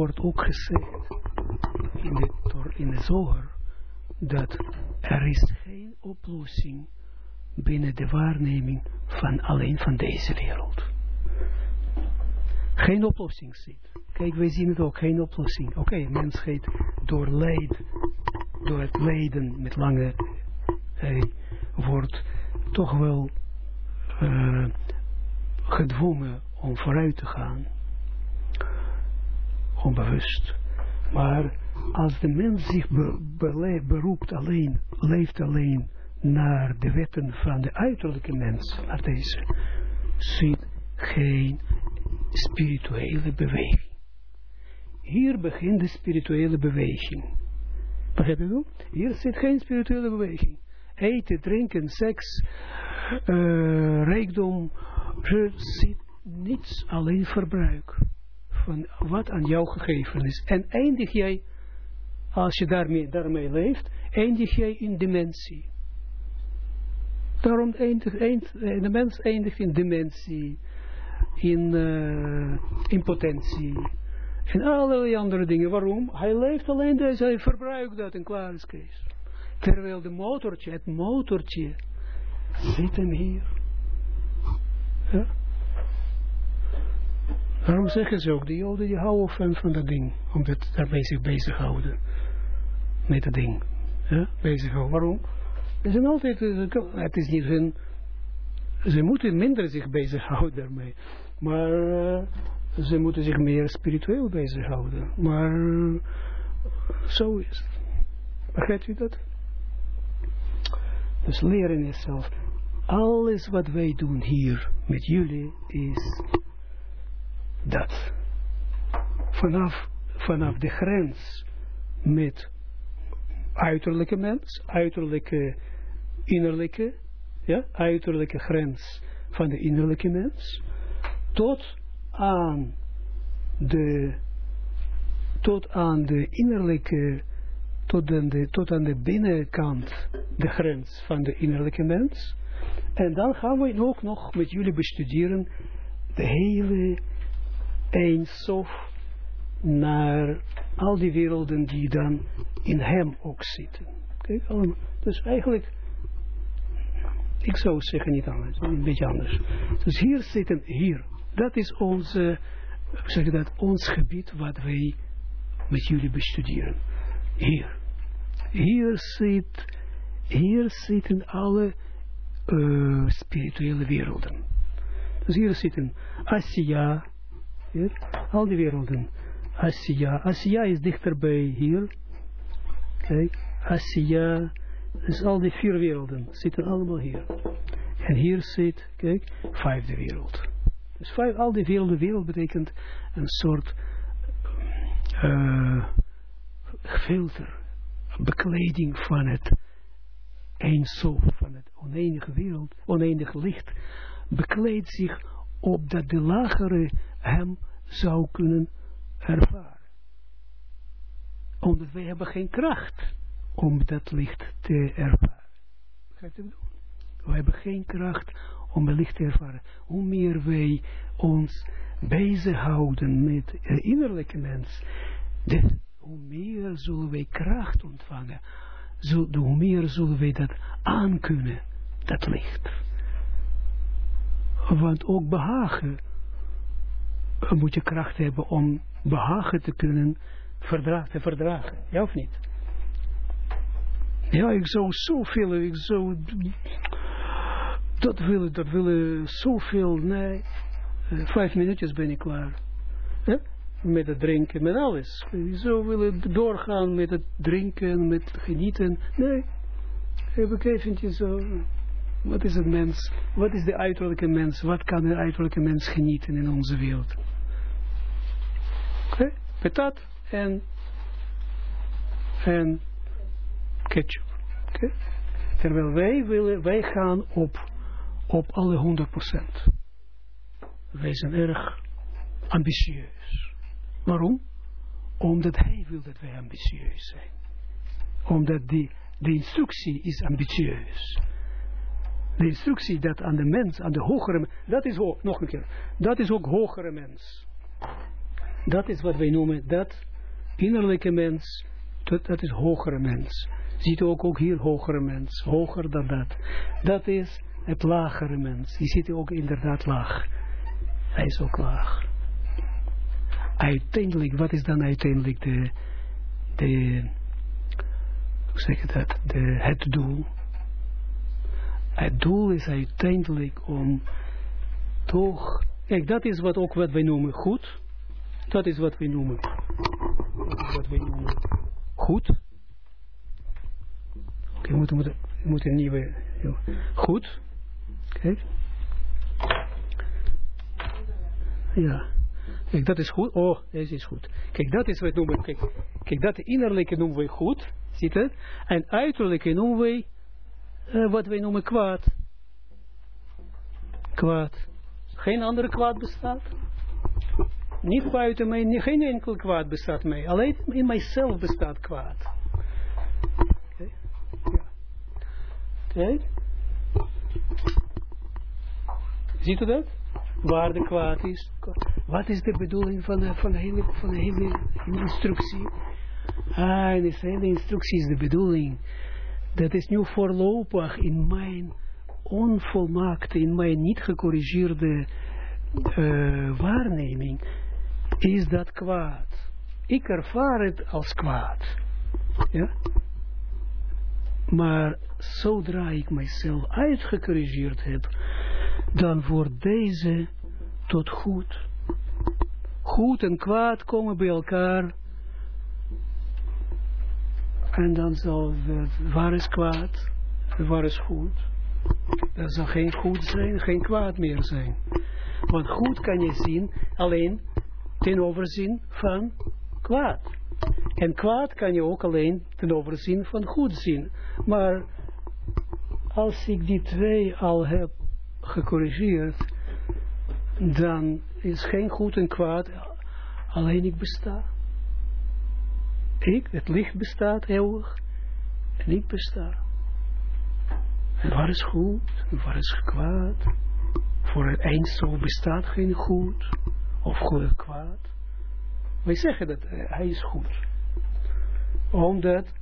wordt ook gezegd in de, in de zoger dat er is geen oplossing binnen de waarneming van alleen van deze wereld. Geen oplossing zit. Kijk, wij zien het ook, geen oplossing. Oké, okay, mensheid door leid, door het lijden met lange, eh, wordt toch wel uh, gedwongen om vooruit te gaan. Onbewust. Maar als de mens zich be, beroept alleen, leeft alleen naar de wetten van de uiterlijke mens, naar deze, ziet geen spirituele beweging. Hier begint de spirituele beweging. Begrijp je wel? Hier zit geen spirituele beweging. Eten, drinken, seks, uh, rijkdom, er zit niets, alleen verbruik van wat aan jou gegeven is. En eindig jij, als je daarmee, daarmee leeft, eindig jij in dementie. Daarom eindigt, eindigt, de mens eindigt in dementie, in uh, impotentie, en allerlei andere dingen. Waarom? Hij leeft alleen deze, hij verbruikt dat en klaar is Kees. Terwijl de motortje, het motortje, zit hem hier. Ja? Waarom zeggen ze ook, de joden die houden van, van dat ding, omdat daarmee zich bezighouden. Met dat ding. Ja? Bezighouden. Waarom? Ze zijn altijd, eh, het is niet hun, ze moeten minder zich bezighouden daarmee. Maar uh, ze moeten zich meer spiritueel bezighouden. Maar uh, zo is het. Begrijpt u dat? Dus leren jezelf. Alles wat wij doen hier met jullie is dat. Vanaf, vanaf de grens met uiterlijke mens, uiterlijke, innerlijke, ja, uiterlijke grens van de innerlijke mens, tot aan de, tot aan de innerlijke, tot aan de, tot aan de binnenkant, de grens van de innerlijke mens. En dan gaan we ook nog met jullie bestuderen de hele eindsof naar al die werelden die dan in hem ook zitten. Kijk. Dus eigenlijk, ik zou zeggen niet anders, een beetje anders. Dus hier zitten, hier, dat is onze, zeg dat, ons gebied wat wij met jullie bestuderen. Hier. Hier zit, hier zitten alle uh, spirituele werelden. Dus hier zitten Asia, al die werelden. Asia, Asia is dichterbij hier. Kijk, Asia, dus al die vier werelden zitten allemaal hier. En hier zit, kijk, vijfde wereld. Dus vijf, al die werelden, wereld betekent een soort uh, filter, bekleding van het eindsof, van het oneindige wereld, oneindige licht, bekleedt zich opdat de lagere hem zou kunnen ervaren. Omdat wij hebben geen kracht om dat licht te ervaren. We hebben geen kracht om het licht te ervaren. Hoe meer wij ons bezighouden met de innerlijke mens, hoe meer zullen wij kracht ontvangen. Zo, hoe meer zullen wij dat aankunnen, dat licht. Want ook behagen moet je kracht hebben om behagen te kunnen verdragen, te verdragen. Ja of niet? Ja, ik zou zoveel, ik zou dat willen, dat willen zoveel, nee, uh, vijf minuutjes ben ik klaar. Met het drinken, met alles. Zo willen doorgaan met het drinken, met genieten. Nee, heb ik eventjes zo, wat is het mens, wat is de uiterlijke mens, wat kan de uiterlijke mens genieten in onze wereld. Oké, patat en, en ketchup. Terwijl wij willen, wij gaan op op alle 100%. Wij zijn erg ambitieus. Waarom? Omdat hij wil dat wij ambitieus zijn. Omdat die, de instructie is ambitieus. De instructie dat aan de mens, aan de hogere, dat is ook, nog een keer, dat is ook hogere mens. Dat is wat wij noemen, dat innerlijke mens, dat, is hogere mens. Ziet ook, ook hier hogere mens, hoger dan dat. Dat is het lagere mens. Die zit ook inderdaad laag. Hij is ook laag. Uiteindelijk, wat is dan uiteindelijk de, de hoe zeg je dat, de, het doel? Het doel is uiteindelijk om toch, kijk, dat is wat ook wat wij noemen goed. Dat is wat wij noemen, wat wij noemen goed. Oké, okay, moet, moet, moet een nieuwe, goed. Kijk. Ja. Kijk, dat is goed. Oh, deze is goed. Kijk, dat is wat noemen. Kijk, kijk dat innerlijke noemen we goed. Ziet het? En uiterlijke noemen we uh, wat wij noemen kwaad. Kwaad. Geen andere kwaad bestaat. Niet buiten mij, geen enkel kwaad bestaat mij. Alleen in mijzelf bestaat kwaad. Oké. Ja. Ziet u dat? Waar de kwaad is. Wat is de bedoeling van de, van de, hele, van de hele instructie? Ah, in de hele instructie is de bedoeling. Dat is nu voorlopig in mijn onvolmaakte, in mijn niet gecorrigeerde uh, waarneming, is dat kwaad. Ik ervaar het als kwaad. Ja? Maar zodra ik mijzelf uitgecorrigeerd heb, dan wordt deze tot goed. Goed en kwaad komen bij elkaar. En dan zal waar is kwaad, waar is goed. Er zal geen goed zijn, geen kwaad meer zijn. Want goed kan je zien alleen ten overzien van kwaad. En kwaad kan je ook alleen ten overzien van goed zien. Maar als ik die twee al heb gecorrigeerd, dan is geen goed en kwaad, alleen ik besta. Ik, het licht bestaat eeuwig, en ik besta. En waar is goed, en waar is kwaad? Voor het eindstoel bestaat geen goed, of goed kwaad. Wij zeggen dat uh, hij is goed. Omdat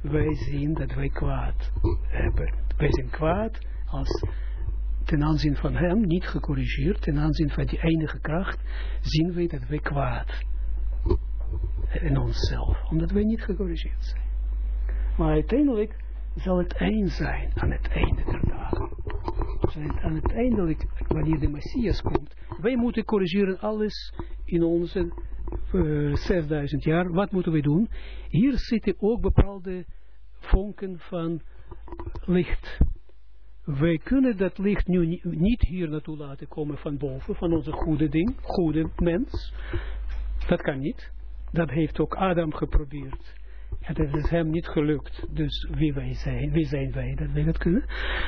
wij zien dat wij kwaad hebben. Wij zijn kwaad als ten aanzien van hem, niet gecorrigeerd, ten aanzien van die enige kracht, zien wij dat wij kwaad in onszelf, omdat wij niet gecorrigeerd zijn. Maar uiteindelijk zal het eind zijn aan het einde der dagen. Aan het eindelijk, wanneer de Messias komt, wij moeten corrigeren alles in onze uh, eh, 6000 jaar. Wat moeten we doen? Hier zitten ook bepaalde vonken van licht wij kunnen dat licht nu niet hier naartoe laten komen van boven, van onze goede ding, goede mens. Dat kan niet. Dat heeft ook Adam geprobeerd. En dat is hem niet gelukt. Dus wie wij zijn, wie zijn wij dat wij dat kunnen.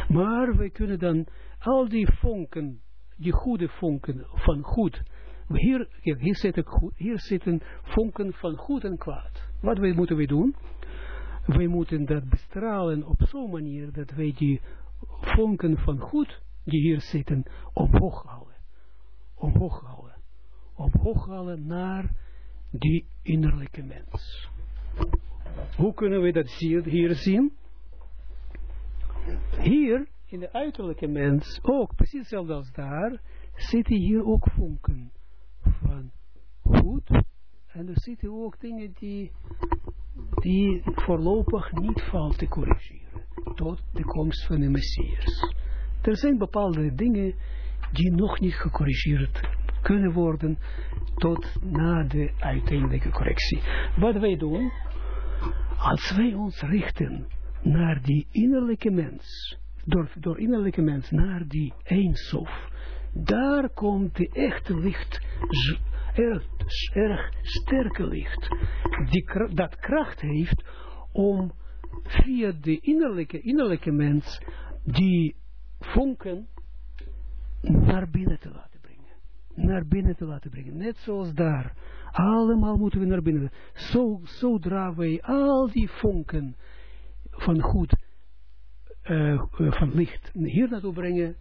Maar wij kunnen dan al die vonken, die goede vonken van goed. Hier, hier, zitten, hier zitten vonken van goed en kwaad. Wat moeten we doen? Wij moeten dat bestralen op zo'n manier dat wij die vonken van goed die hier zitten omhoog halen. Omhoog halen. Omhoog halen naar die innerlijke mens. Hoe kunnen we dat hier zien? Hier, in de uiterlijke mens, ook precies hetzelfde als daar, zitten hier ook vonken van goed. En er zitten ook dingen die, die voorlopig niet valt te corrigeren tot de komst van de Messias. Er zijn bepaalde dingen die nog niet gecorrigeerd kunnen worden tot na de uiteindelijke correctie. Wat wij doen, als wij ons richten naar die innerlijke mens, door, door innerlijke mens naar die eensof, daar komt de echte licht, erg, erg sterke licht, die, dat kracht heeft om via de innerlijke, innerlijke mens die vonken naar binnen te laten brengen. Naar binnen te laten brengen. Net zoals daar. Allemaal moeten we naar binnen. Zo, zodra wij al die vonken van goed, uh, van licht hier naartoe brengen,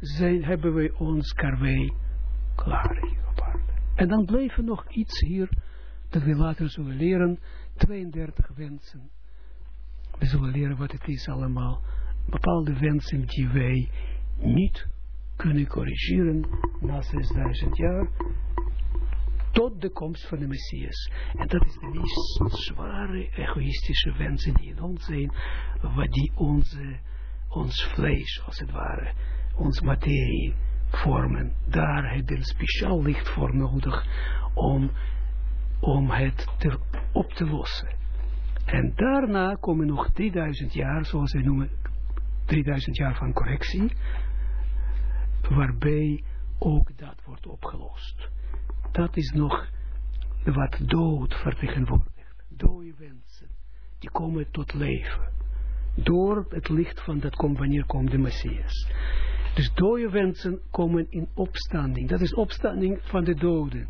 zijn, hebben wij ons karwei klaar hier. En dan blijven nog iets hier, dat we later zullen leren, 32 wensen. We zullen leren wat het is allemaal. Bepaalde wensen die wij niet kunnen corrigeren na 6000 jaar tot de komst van de Messias. En dat is de meest zware egoïstische wensen die in ons zijn, wat die onze, ons vlees, als het ware, ons materie vormen. Daar heb je een speciaal licht voor nodig om, om het op te lossen. En daarna komen nog 3000 jaar, zoals we noemen, 3000 jaar van correctie, waarbij ook dat wordt opgelost. Dat is nog wat dood vertegenwoordigt. Dode wensen, die komen tot leven. Door het licht van dat komt, wanneer komt de Messias. Dus dode wensen komen in opstanding. Dat is opstanding van de doden.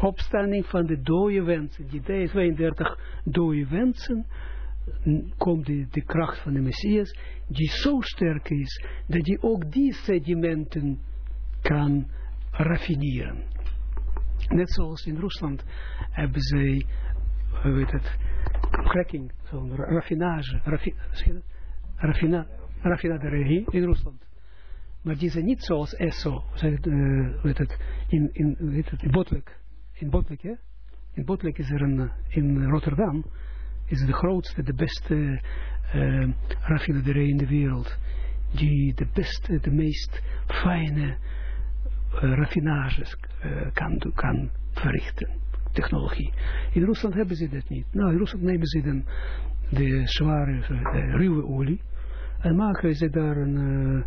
Opstanding van de dode wensen. Die 32 dode wensen komt de, de kracht van de Messias, die zo sterk is, dat die ook die sedimenten kan raffineren. Net zoals in Rusland hebben zij, hoe weet het, cracking, zo'n raffinage, raffi, raffina, raffinaderij in Rusland. Maar die zijn niet zoals ESSO, uh, weet het, in, in, weet het, in Botlek. In Botlek, hè? In Botlek is er een, in Rotterdam, is de grootste, de beste uh, raffinaderij in de wereld. Die de beste, de meest fijne uh, raffinages uh, kan, kan verrichten. Technologie. In Rusland hebben ze dat niet. Nou, in Rusland nemen ze dan de zware, de ruwe olie en maken ze daar een,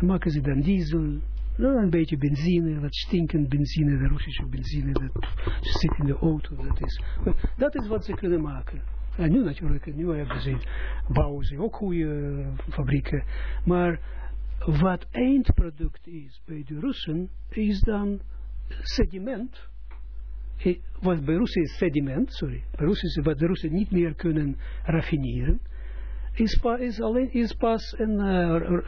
maken ze dan diesel, nou, een beetje benzine, wat stinkend benzine, de Russische benzine, dat zit in de auto, dat is, dat is wat ze kunnen maken. En nu natuurlijk, nu hebben ze, bouwen ze ook goede fabrieken. Maar wat eindproduct is bij de Russen, is dan sediment. Wat bij Russen is sediment, sorry. Bij Russen is wat de Russen niet meer kunnen raffineren. Is, pa, is, alleen, is pas een,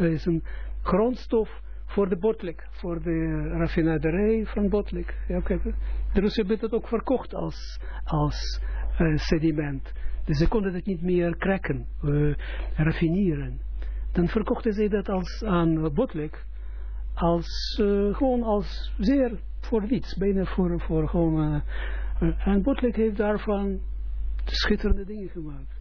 uh, is een grondstof voor de botlek, voor de raffinaderij van botlek. Ja, kijk, de Russen hebben het ook verkocht als, als uh, sediment. Dus ze konden het niet meer kraken, uh, raffineren. Dan verkochten ze dat als aan Botlek, als, uh, gewoon als zeer voor niets, bijna voor, voor gewoon, uh, en Botlek heeft daarvan schitterende dingen gemaakt.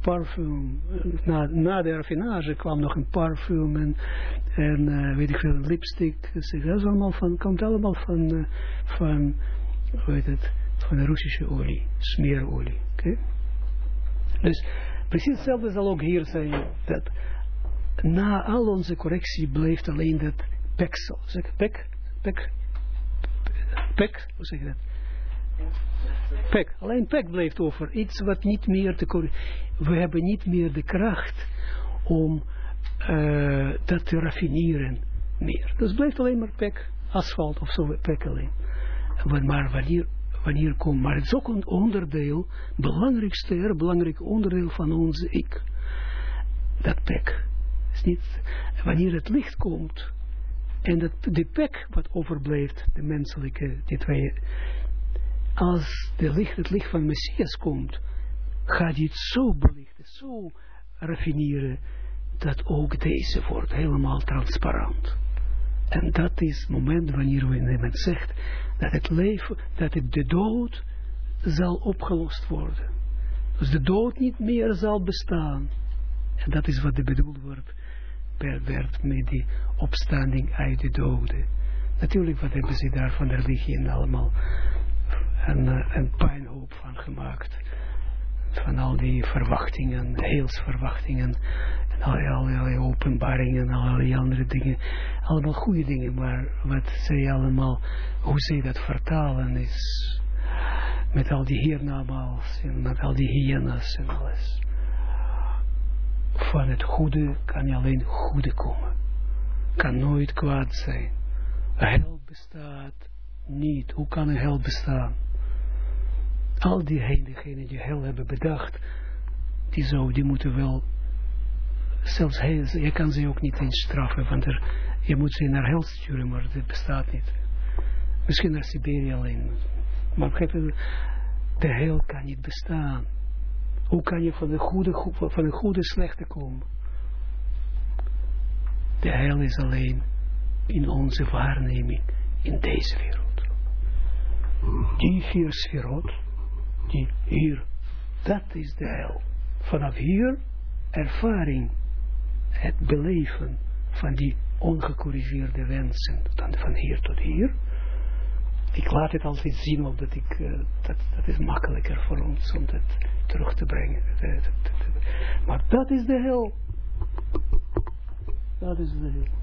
Parfum, na, na de raffinage kwam nog een parfum en, en weet ik veel, een lipstick, dat is allemaal van, komt allemaal van, van, hoe heet het, van de Russische olie, smeerolie, oké. Dus precies hetzelfde zal ook hier zijn, dat na al onze correctie blijft alleen dat peksel. Zeg pek, pek, pek, hoe zeg je dat? Pek, alleen pek blijft over. Iets wat niet meer te corrigeren. We hebben niet meer de kracht om uh, dat te raffineren meer. Dus blijft alleen maar pek, asfalt of zo, pek alleen. Maar wanneer wanneer komt. Maar het is ook een onderdeel, belangrijkste, erg belangrijk onderdeel van onze ik. Dat pek. Is niet, wanneer het licht komt, en dat, de pek wat overblijft, de menselijke, die twee, als de licht, het licht van Messias komt, gaat hij het zo belichten, zo raffineren, dat ook deze wordt helemaal transparant. En dat is het moment wanneer iemand zegt, dat het leven, dat de dood zal opgelost worden. Dus de dood niet meer zal bestaan. En dat is wat de bedoeld wordt, werd met die opstanding uit de doden. Natuurlijk, wat hebben ze daar van de religie allemaal een, eh, een pijnhoop van gemaakt. Van al die verwachtingen, heelsverwachtingen allerlei openbaringen en allerlei andere dingen. Allemaal goede dingen, maar wat zij allemaal, hoe zij dat vertalen is met al die hiernamaals en met al die hyenas en alles. Van het goede kan je alleen goede komen. Kan nooit kwaad zijn. Hel bestaat niet. Hoe kan een hel bestaan? Al die diegenen die hel hebben bedacht, die, zo, die moeten wel zelfs je kan ze ook niet eens straffen, want er, je moet ze naar hel sturen, maar dat bestaat niet. Misschien naar Siberië alleen. Maar de hel kan niet bestaan. Hoe kan je van de goede, van de goede slechte komen? De hel is alleen in onze waarneming in deze wereld. Die vier sferot, hier, dat is de hel. Vanaf hier ervaring, het beleven van die ongecorrigeerde wensen, van hier tot hier. Ik laat het altijd zien, omdat ik, uh, dat, dat is makkelijker voor ons om dat terug te brengen. Maar dat is de hel. Dat is de hel.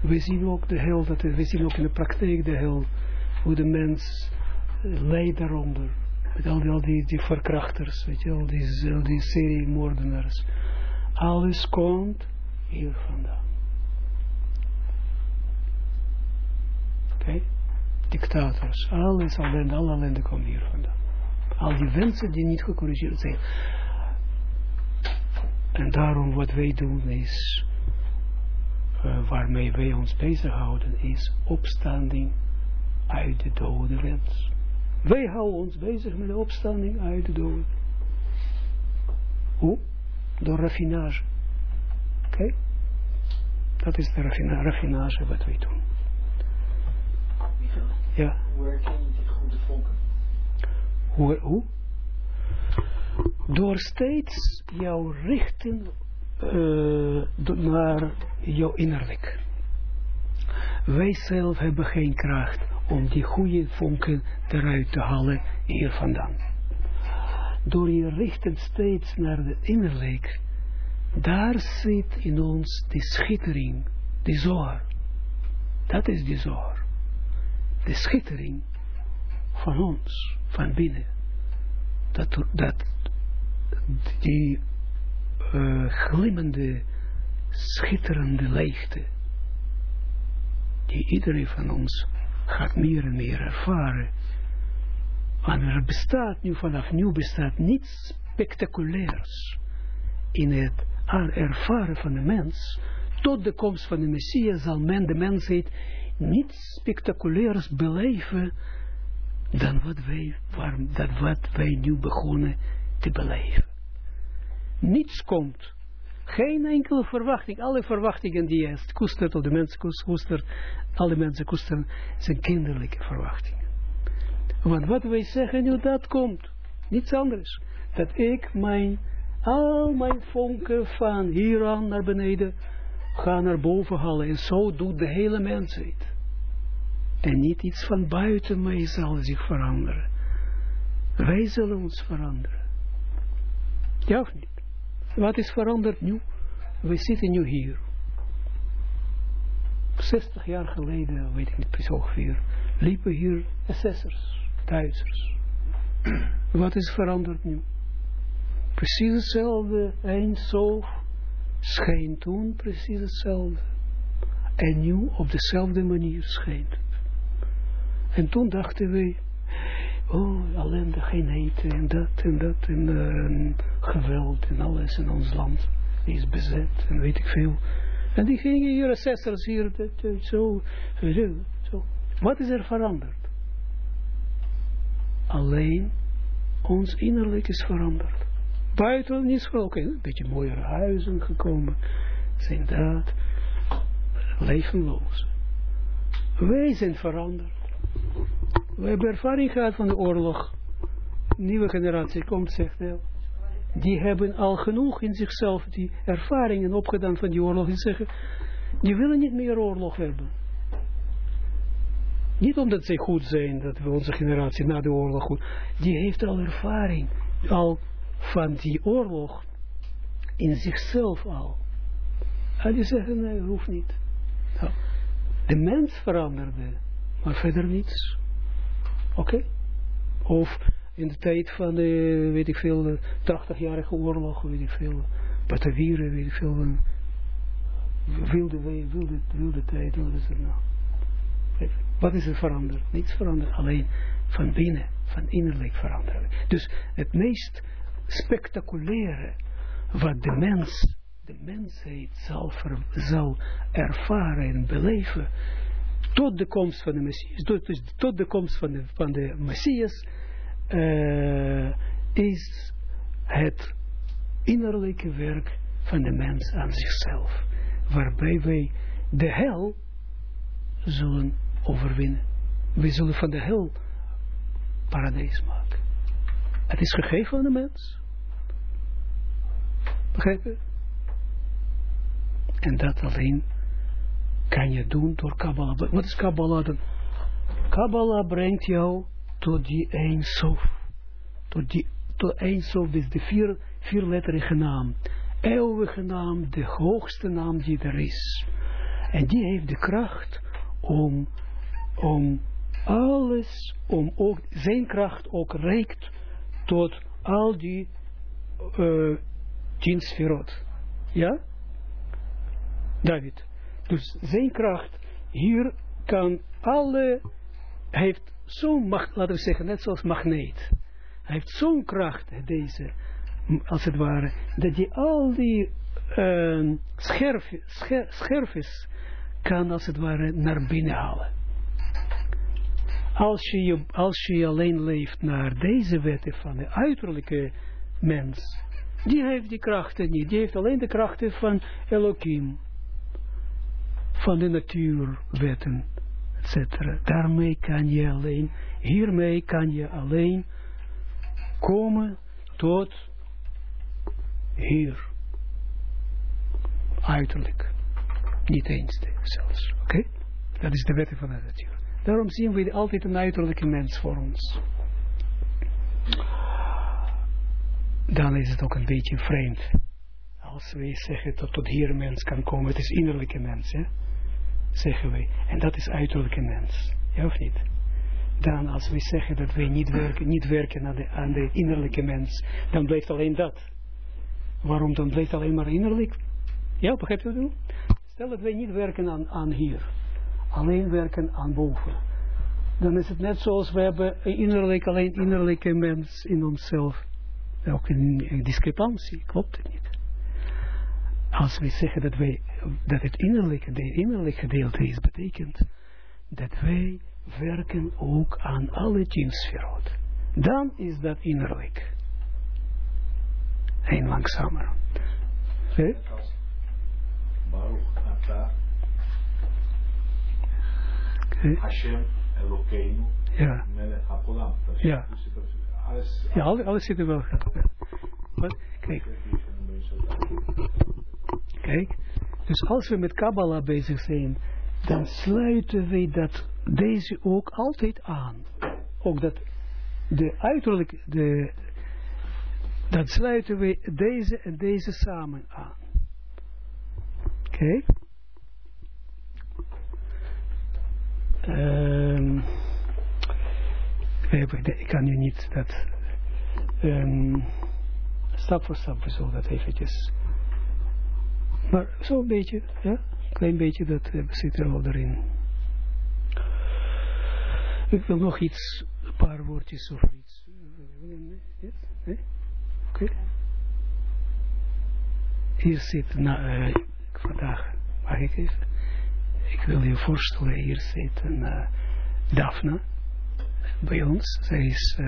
We zien ook de hel, dat, we zien ook in de praktijk de hel, hoe de mens leidt daaronder. Met al die, die, verkrachters, weet je, al die, al die serie moordenaars. Alles komt hier vandaan. Oké? Okay? Dictators, alles ellende, alle ellende komt hier vandaan. Al die wensen die niet gecorrigeerd zijn. En daarom wat wij doen is, uh, waarmee wij ons bezighouden, is opstanding uit de dode wens. Wij houden ons bezig met de opstanding uit de dode. Hoe? Door raffinage. Oké? Okay? Dat is de raffina raffinage wat wij doen. Ja. Hoe herken je die goede vonken? Hoe? hoe? Door steeds jouw richten uh, naar jouw innerlijk. Wij zelf hebben geen kracht om die goede vonken eruit te halen hier vandaan. Door je richten steeds naar de innerlijk, daar zit in ons die schittering, die zorg. Dat is die zorg. De schittering van ons, van binnen. Dat, dat die uh, glimmende, schitterende leegte, die iedereen van ons gaat meer en meer ervaren. Want er bestaat nu, vanaf nu bestaat niets spectaculairs in het ervaren van de mens. Tot de komst van de Messias zal men de mensheid niets spectaculairs beleven dan wat wij, dat wat wij nu begonnen te beleven. Niets komt. Geen enkele verwachting. Alle verwachtingen die je koestert, of de mensen koestert, alle mensen koesteren, zijn kinderlijke verwachtingen. Want wat wij zeggen nu, dat komt. Niets anders. Dat ik mijn, al mijn vonken van hier aan naar beneden, ga naar boven halen. En zo doet de hele mensheid. En niet iets van buiten mij zal zich veranderen. Wij zullen ons veranderen. Ja of niet? Wat is veranderd nu? We zitten nu hier. 60 jaar geleden, weet ik niet precies ongeveer, liepen hier SS'ers, Duitsers. Wat is veranderd nu? Precies hetzelfde, zo schijnt toen precies hetzelfde. En nu op dezelfde manier schijnt En toen dachten we, oh, eten en dat en dat en uh, geweld en alles in ons land is bezet en weet ik veel. En die gingen hier, assessors hier, zo, zo. Wat is er veranderd? Alleen ons innerlijk is veranderd. Buiten niet zo, oké, een beetje mooiere huizen gekomen, zijn dat, levenloos. Wij zijn veranderd. We hebben ervaring gehad van de oorlog. Nieuwe generatie komt, zegt hij die hebben al genoeg in zichzelf die ervaringen opgedaan van die oorlog. Die zeggen, die willen niet meer oorlog hebben. Niet omdat zij goed zijn, dat we onze generatie na de oorlog goed. Die heeft al ervaring, al van die oorlog, in zichzelf al. En die zeggen, nee, hoeft niet. Nou, de mens veranderde, maar verder niets. Oké? Of in de tijd van de, weet ik veel, de 80-jarige oorlog, weet ik veel, Batavieren, weet ik veel, wilde, wilde, wilde tijd, wat is er nou? Wat is er veranderd? Niets veranderd, alleen van binnen, van innerlijk veranderen. Dus het meest spectaculaire wat de mens, de mensheid zal, zal ervaren en beleven, tot de komst van de Messias, dus tot de komst van de, Messias, uh, is het innerlijke werk van de mens aan zichzelf. Waarbij wij de hel zullen overwinnen. We zullen van de hel paradijs maken. Het is gegeven aan de mens. Begrijp je? En dat alleen kan je doen door Kabbalah. Wat is Kabbalah dan? Kabbalah brengt jou tot die Eindsof. Tot die tot Eindsof, dus de vier, vierletterige naam. Eeuwige naam, de hoogste naam die er is. En die heeft de kracht om, om alles, om ook, zijn kracht ook reikt tot al die uh, tien. Ja? David. Dus zijn kracht hier kan alle, heeft zo'n macht, laten we zeggen, net zoals magneet. Hij heeft zo'n kracht, deze, als het ware, dat hij al die uh, scherf, kan, als het ware, naar binnen halen. Als je, als je alleen leeft naar deze wetten van de uiterlijke mens, die heeft die krachten niet. Die heeft alleen de krachten van Elohim van de natuurwetten, etc. Daarmee kan je alleen, hiermee kan je alleen komen tot hier. Uiterlijk. Niet eens zelfs. Oké? Dat is de wet van de natuur. Daarom zien we altijd een uiterlijke mens voor ons. Dan is het ook een beetje vreemd. Als wij zeggen dat tot hier een mens kan komen. Het is innerlijke mens. Hè? Zeggen wij. En dat is uiterlijke mens. Ja of niet? Dan als we zeggen dat wij niet werken, niet werken aan, de, innerlijke mens, dan blijft alleen dat. Waarom dan blijft alleen maar innerlijk? Ja, begrijp je wat Stel dat wij niet werken aan, aan hier. Alleen werken aan boven. Dan is het net zoals we hebben innerlijk, alleen innerlijke mens in onszelf. Ook een discrepantie, klopt het niet als we zeggen dat, wij, dat het innerlijke, de innerlijke gedeelte is, betekent dat wij werken ook aan alle tien sferot. Dan is dat innerlijk. En langzamer. Ata okay. Hashem Elokeinu ja. Melech HaPolam. Ja. Alles, ja, alles zit er wel. Kijk. Kijk, dus als we met Kabbalah bezig zijn, dan sluiten we dat, deze ook altijd aan. Ook dat, de uiterlijk, de, dat sluiten we deze en deze samen aan. Oké. Um, ik kan nu niet dat um, stap voor stap, zullen dat eventjes maar zo'n beetje, ja, klein beetje, dat uh, zit er wel erin. Ik wil nog iets, een paar woordjes over iets. Nee? Oké. Hier zit, na, uh, vandaag, mag ik even? Ik wil je voorstellen, hier zit een Daphne bij ons. Zij is,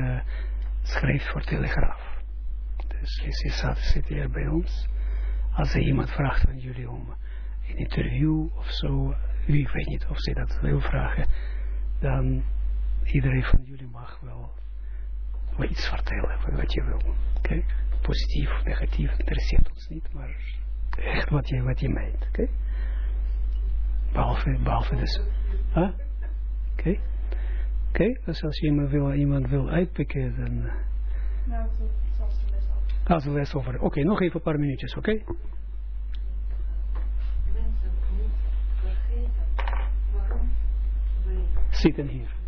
schrijft voor Telegraaf. Dus ze zit hier bij ons. Als er iemand vraagt van jullie om een interview of zo, ik weet niet of ze dat wil vragen, dan iedereen van jullie mag wel, iets vertellen wat je wil. Positief of negatief, interesseert ons niet, maar echt wat je, wat je meent. Oké? Behalve, behalve dus. Huh? Oké? Okay? Oké, okay? dus als je iemand wil, iemand wil uitpikken, dan... Nou, Als de les over. Oké, okay, nog even een paar minuutjes, oké? Okay? Zitten hier.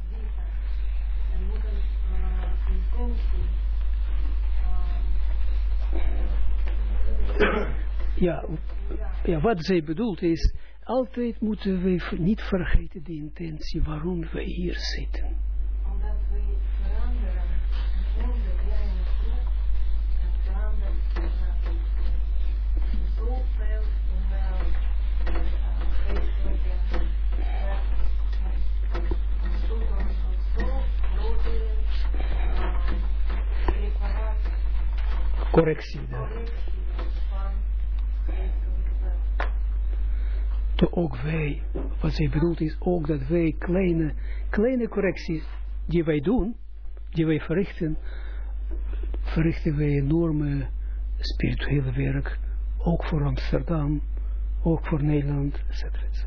Ja, ja, wat zij bedoelt is, altijd moeten we niet vergeten de intentie waarom we hier zitten. Correctie. To ook wij, wat zij bedoelt is ook dat wij kleine, kleine correcties die wij doen, die wij verrichten, verrichten wij enorme spirituele werk, ook voor Amsterdam, ook voor Nederland, etc. etc.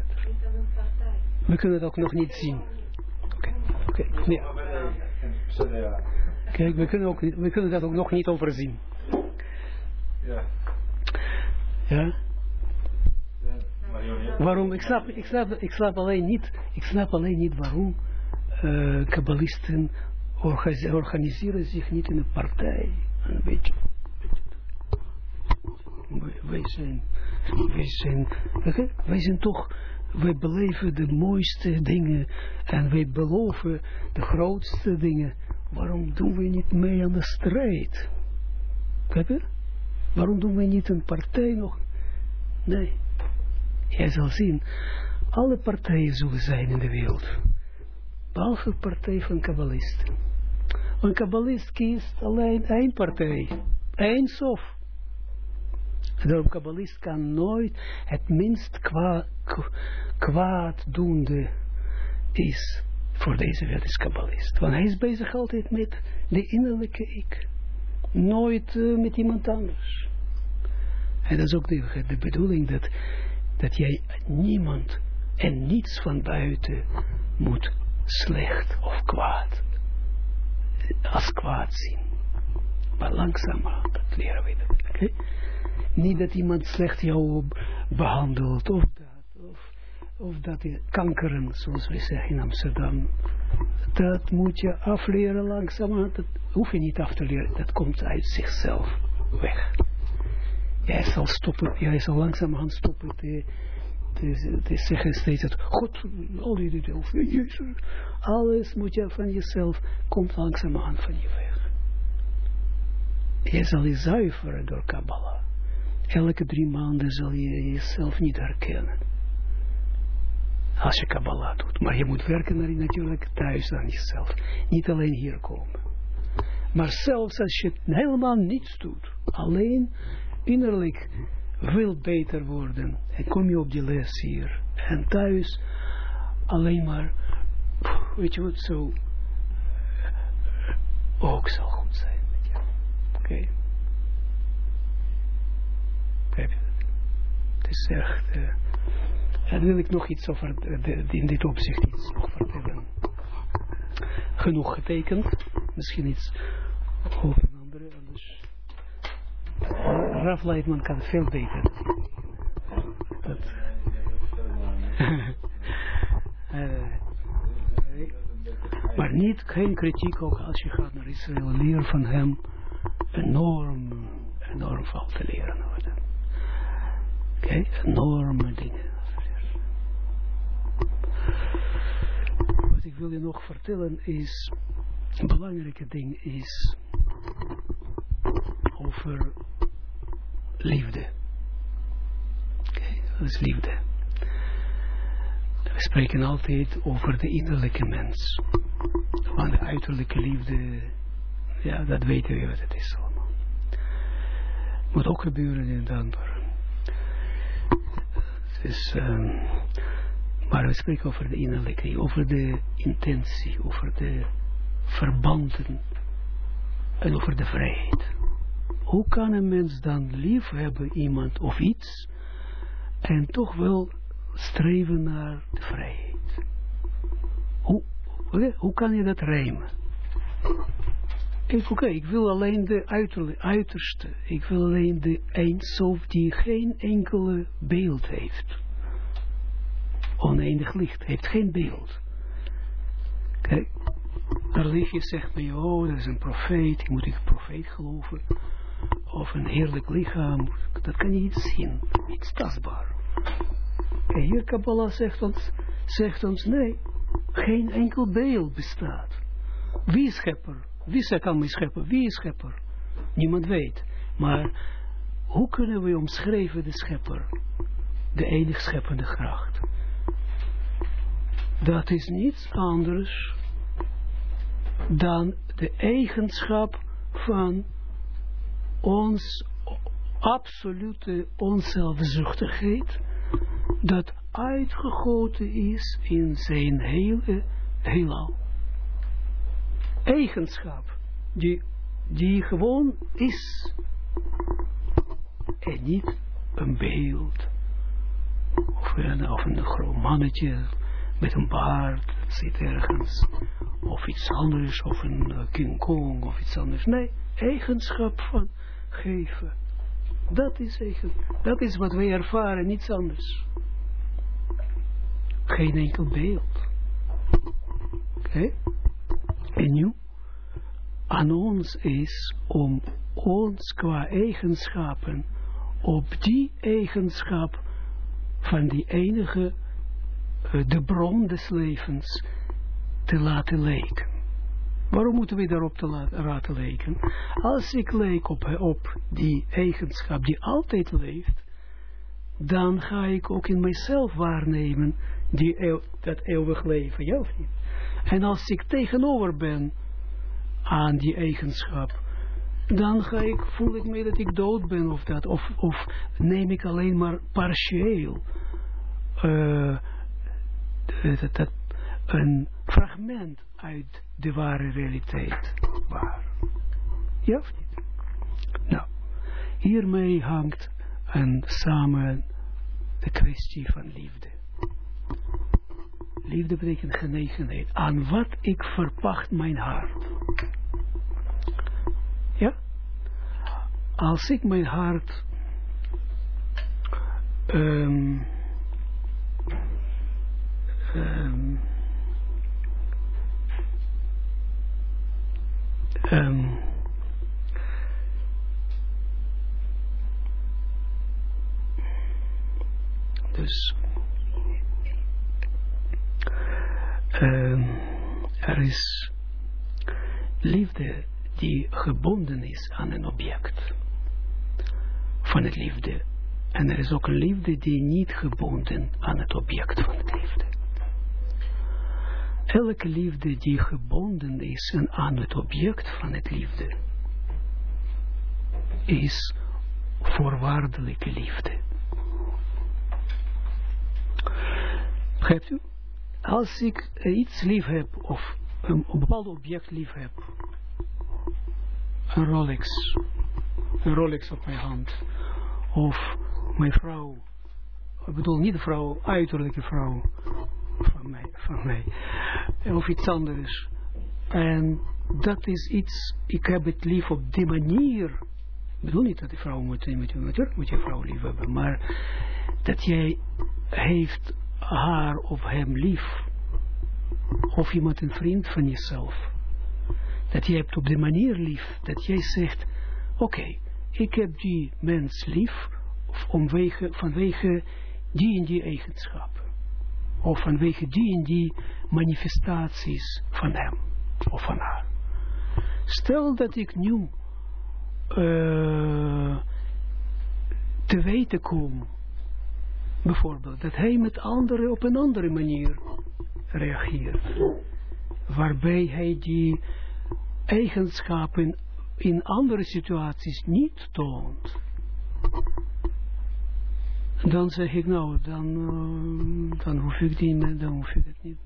We kunnen het ook nog niet zien. Oké, okay. okay. ja. Kijk, we kunnen, ook, we kunnen dat ook nog niet overzien. Ja. Ja? Waarom? Ik snap, ik, snap, ik, snap alleen niet, ik snap alleen niet waarom uh, kabbalisten organiseren zich niet in een partij. Een beetje. Wij zijn, wij zijn, wij zijn toch, wij beleven de mooiste dingen en wij beloven de grootste dingen. Waarom doen we niet mee aan de strijd? Kijk je? Waarom doen we niet een partij nog? Nee. Jij zal zien, alle partijen zullen zijn in de wereld. Behalve partij van kabbalisten. Een kabbalist kiest alleen één partij. Eén sof. Daarom kabbalist kan nooit het minst kwa, kwaaddoende is voor deze wereld is kabbalist. Want hij is bezig altijd met de innerlijke ik. Nooit uh, met iemand anders. En dat is ook de, de bedoeling dat, dat jij niemand en niets van buiten moet slecht of kwaad als kwaad zien. Maar langzamerhand, dat leren we dat. Niet dat iemand slecht jou behandelt of of, dat je kankeren, zoals we zeggen in Amsterdam. Dat moet je afleren langzamerhand. Dat hoef je niet af te leren, dat komt uit zichzelf weg. Jij zal stoppen, jij zal langzamerhand stoppen te, te, te zeggen steeds dat God, al die dingen, of alles moet je van jezelf, komt langzamerhand van je weg. Je zal je zuiveren door Kabbalah. Elke drie maanden zal je jezelf niet herkennen. Als je Kabbalah doet. Maar je moet werken naar, natuurlijk thuis aan jezelf. Niet alleen hier komen. Maar zelfs als je helemaal niets doet. Alleen innerlijk wil beter worden. En kom je op die les hier. En thuis alleen maar, weet je wat, zo ook zal goed zijn. Oké. Okay. Je? Het is echt... en wil ik nog iets over, de, in dit opzicht iets nog vertellen. Genoeg getekend. Misschien iets over andere, anders... Raf Leitman kan veel beter. Dat... uh, maar niet, geen kritiek ook als je gaat naar Israël, leer van hem enorm, enorm veel te leren worden. Oké, okay? enorme dingen. Wat ik wil je nog vertellen is, een belangrijke ding is over liefde. Oké, okay, dat is liefde. We spreken altijd over de innerlijke mens. Van de uiterlijke liefde, ja, dat weten we wat het is allemaal. Moet ook gebeuren in het ander. Dus, um, maar we spreken over de innerlijke, over de intentie, over de verbanden en over de vrijheid. Hoe kan een mens dan lief hebben iemand of iets en toch wel streven naar de vrijheid? Hoe, hoe kan je dat rijmen? Oké, okay, ik wil alleen de uiterste. Ik wil alleen de eindsof die geen enkele beeld heeft. Oneindig licht, heeft geen beeld. Kijk, religie zegt me, oh, dat is een profeet, ik moet in een profeet geloven. Of een heerlijk lichaam, dat kan je niet zien, iets tastbaar. En hier Kabbalah zegt ons, zegt ons, nee, geen enkel beeld bestaat. Wie is schepper? Wie kan mij scheppen? Wie is schepper? Niemand weet. Maar hoe kunnen we omschrijven de schepper? De enig scheppende kracht. Dat is niets anders dan de eigenschap van ons absolute onzelfzuchtigheid, dat uitgegoten is in zijn hele heelal. Eigenschap, die, die gewoon is. En niet een beeld. Of een, of een groot mannetje met een baard zit ergens. Of iets anders, of een uh, King Kong, of iets anders. Nee, eigenschap van geven. Dat is eigen, dat is wat wij ervaren, niets anders. Geen enkel beeld. Oké? En nu, aan ons is om ons qua eigenschappen op die eigenschap van die enige, de bron des levens, te laten lijken. Waarom moeten we daarop te laten lijken? Als ik leek op, op die eigenschap die altijd leeft, dan ga ik ook in mijzelf waarnemen die dat eeuwig leven, ja of niet? En als ik tegenover ben aan die eigenschap, dan ga ik, voel ik me dat ik dood ben of dat, of, neem ik alleen maar partieel uh, dat, dat, een fragment uit de ware realiteit waar. Ja of niet? Nou, hiermee hangt en samen de kwestie van liefde. Liefde betekent genegenheid. Aan wat ik verpacht mijn hart. Ja? Als ik mijn hart um, um, um, dus um, er is liefde die gebonden is aan een object van het liefde. En er is ook een liefde die niet gebonden aan het object van het liefde. Elke liefde die gebonden is aan het object van het liefde, is voorwaardelijke liefde. Begrijpt u? Als ik iets lief heb, of een, bepaald object lief heb, een Rolex, een Rolex op mijn hand, of mijn vrouw, ik bedoel niet de vrouw, uiterlijke vrouw van mij, van mij, of iets anders. En dat is iets, ik heb het lief op die manier, ik bedoel niet dat de vrouw moet, moet, natuurlijk moet je vrouw lief hebben, maar dat jij heeft haar of hem lief, of iemand een vriend van jezelf, dat jij hebt op de manier lief, dat jij zegt, oké, ik heb die mens lief, omwege, vanwege die en die eigenschappen. Of vanwege die en die manifestaties van hem of van haar. Stel dat ik nu uh, te weten kom, bijvoorbeeld, dat hij met anderen op een andere manier reageert. Waarbij hij die eigenschappen in andere situaties niet toont. Dan zeg ik nou, dan, uh, dan hoef ik die, dan hoef ik het niet.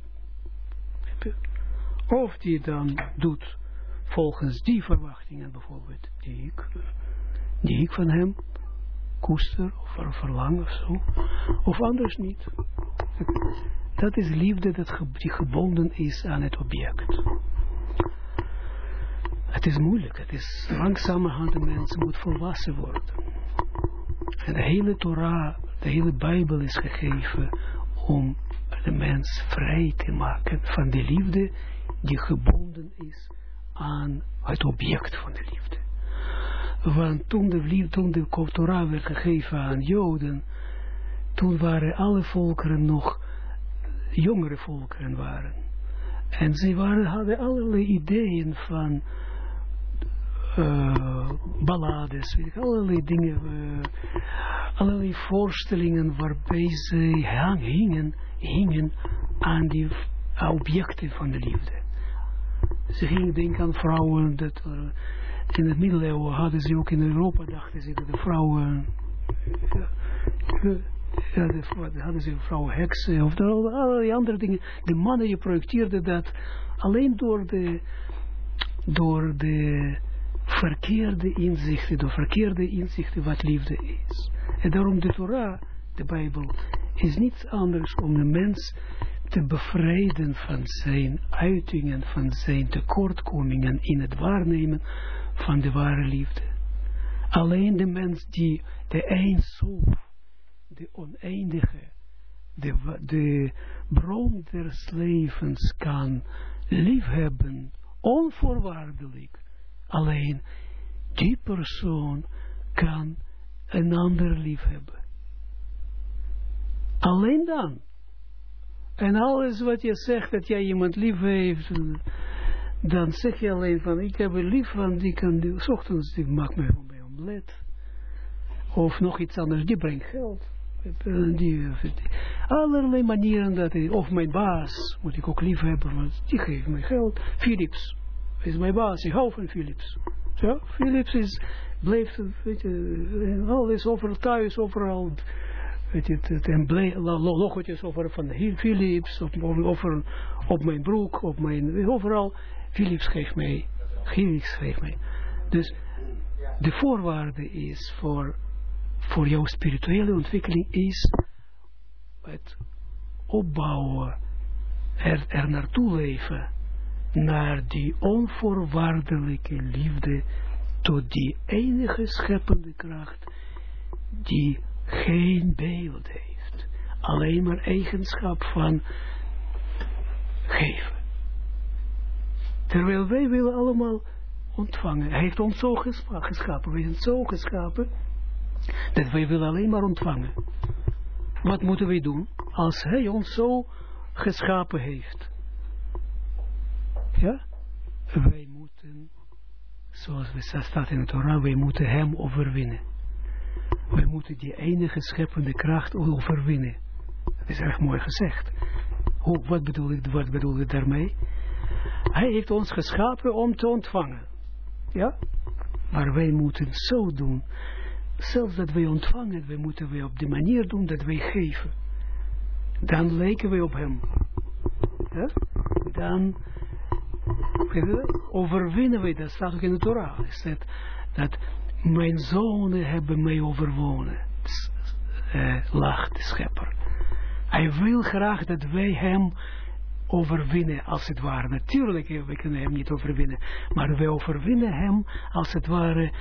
Of die dan doet volgens die verwachtingen bijvoorbeeld, die ik, die ik van hem koester of verlang of zo. Of anders niet. Dat is liefde dat die gebonden is aan het object. Het is moeilijk. Het is langzamerhand de mens moet volwassen worden. De hele Torah, de hele Bijbel is gegeven om de mens vrij te maken van de liefde die gebonden is aan het object van de liefde. Want toen de, liefde, toen de Torah werd gegeven aan Joden, toen waren alle volkeren nog jongere volkeren waren. En ze hadden allerlei ideeën van uh, ballades, weet ik, allerlei dingen, uh, allerlei voorstellingen waarbij ze hang, hingen, hingen aan die objecten van de liefde. Ze gingen denken aan vrouwen, dat, uh, in het middeleeuwen hadden ze ook in Europa, dachten ze dat de vrouwen, ja, de, hadden ze vrouwen heksen of allerlei andere dingen. De mannen, je projecteerde dat alleen door de, door de verkeerde inzichten, door verkeerde inzichten wat liefde is. En daarom de Torah, de Bijbel, is niets anders om de mens te bevrijden van zijn uitingen, van zijn tekortkomingen in het waarnemen van de ware liefde. Alleen de mens die de eindsof, de oneindige, de, de bron des levens kan liefhebben, onvoorwaardelijk. Alleen die persoon kan een ander liefhebben. Alleen dan. En alles wat je zegt, dat jij iemand lief heeft, dan zeg je alleen van, ik heb een lief, want die kan, die, ochtends, die maakt me bij omlet. Of nog iets anders, die brengt geld. Die, allerlei manieren dat of mijn baas, moet ik ook lief hebben, want die geeft mij geld. Philips is mijn baas, ik hou van Philips. Ja, Philips is, blijft, weet je, alles over thuis, overal weet je, het logotjes over van Philips, of, over, op mijn broek, op mijn, overal, Philips geeft mij, Philips geeft mij. Dus de voorwaarde is voor, voor jouw spirituele ontwikkeling is het opbouwen, er, er naartoe leven, naar die onvoorwaardelijke liefde, tot die enige scheppende kracht, die geen beeld heeft. Alleen maar eigenschap van geven. Terwijl wij willen allemaal ontvangen. Hij heeft ons zo geschapen. Wij zijn zo geschapen dat wij willen alleen maar ontvangen. Wat moeten wij doen als hij ons zo geschapen heeft? Ja? Wij moeten, zoals we staat in het Torah, wij moeten hem overwinnen. Wij moeten die enige scheppende kracht overwinnen. Dat is erg mooi gezegd. Hoe, wat, bedoel ik, wat bedoel ik daarmee? Hij heeft ons geschapen om te ontvangen. Ja? Maar wij moeten zo doen. Zelfs dat wij ontvangen, wij moeten wij op de manier doen dat wij geven. Dan lijken wij op hem. Dan overwinnen wij, dat staat ook in de Torah. Is dat, dat mijn zonen hebben mij overwonnen, uh, lacht de schepper. Hij wil graag dat wij hem overwinnen, als het ware. Natuurlijk, we kunnen hem niet overwinnen, maar wij overwinnen hem, als het ware,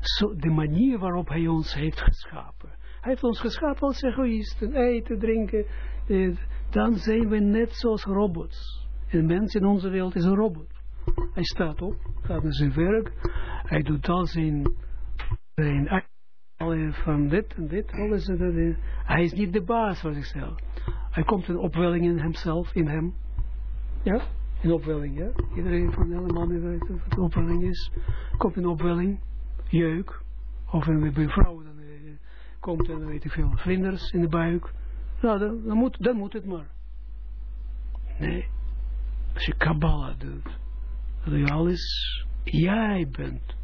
zo, de manier waarop hij ons heeft geschapen. Hij heeft ons geschapen als egoïsten, eten, drinken, eh, dan zijn we net zoals robots. Een mens in onze wereld is een robot. Hij staat op, gaat naar zijn werk, hij doet al zijn zijn van dit en dit, alles. Hij is niet de baas van zichzelf. Hij komt een opwelling in hemzelf, in hem. Ja, een opwelling, ja. Iedereen van alle mannen weet wat een opwelling is. Komt een opwelling, jeuk. Of een, bij vrouwen dan uh, komt en weet ik veel, vlinders in de buik. Nou, dan, dan, moet, dan moet het maar. Nee. Als je Kabbalah doet, dat je alles, jij bent